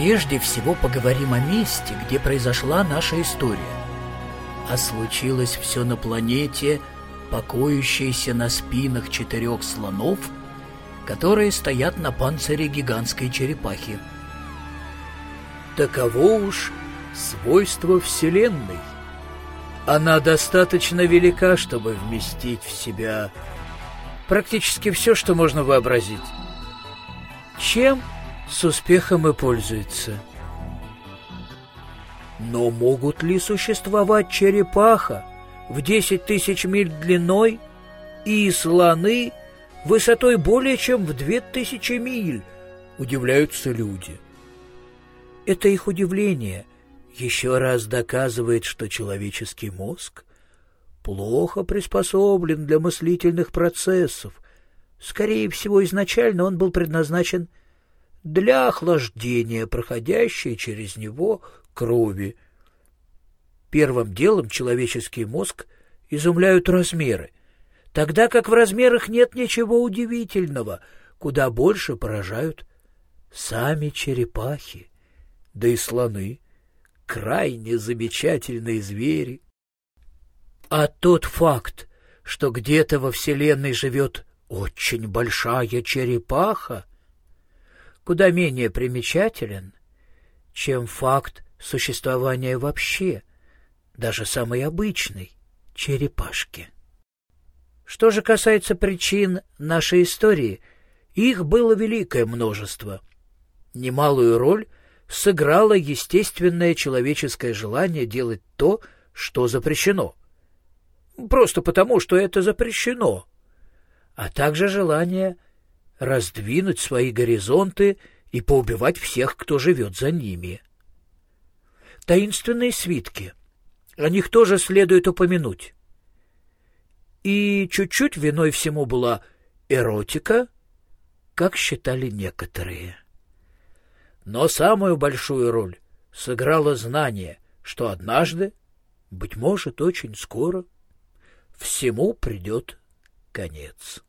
Прежде всего поговорим о месте, где произошла наша история. А случилось все на планете, покоящейся на спинах четырех слонов, которые стоят на панцире гигантской черепахи. Таково уж свойство Вселенной. Она достаточно велика, чтобы вместить в себя практически все, что можно вообразить. Чем с успехом и пользуется. Но могут ли существовать черепаха в 10 тысяч миль длиной и слоны высотой более чем в 2000 миль? Удивляются люди. Это их удивление еще раз доказывает, что человеческий мозг плохо приспособлен для мыслительных процессов. Скорее всего, изначально он был предназначен для охлаждения проходящей через него крови. Первым делом человеческий мозг изумляют размеры, тогда как в размерах нет ничего удивительного, куда больше поражают сами черепахи, да и слоны, крайне замечательные звери. А тот факт, что где-то во Вселенной живет очень большая черепаха, куда менее примечателен, чем факт существования вообще, даже самой обычной черепашки. Что же касается причин нашей истории, их было великое множество. Немалую роль сыграло естественное человеческое желание делать то, что запрещено. Просто потому, что это запрещено. А также желание раздвинуть свои горизонты и поубивать всех, кто живет за ними. Таинственные свитки. О них тоже следует упомянуть. И чуть-чуть виной всему была эротика, как считали некоторые. Но самую большую роль сыграло знание, что однажды, быть может, очень скоро, всему придет конец.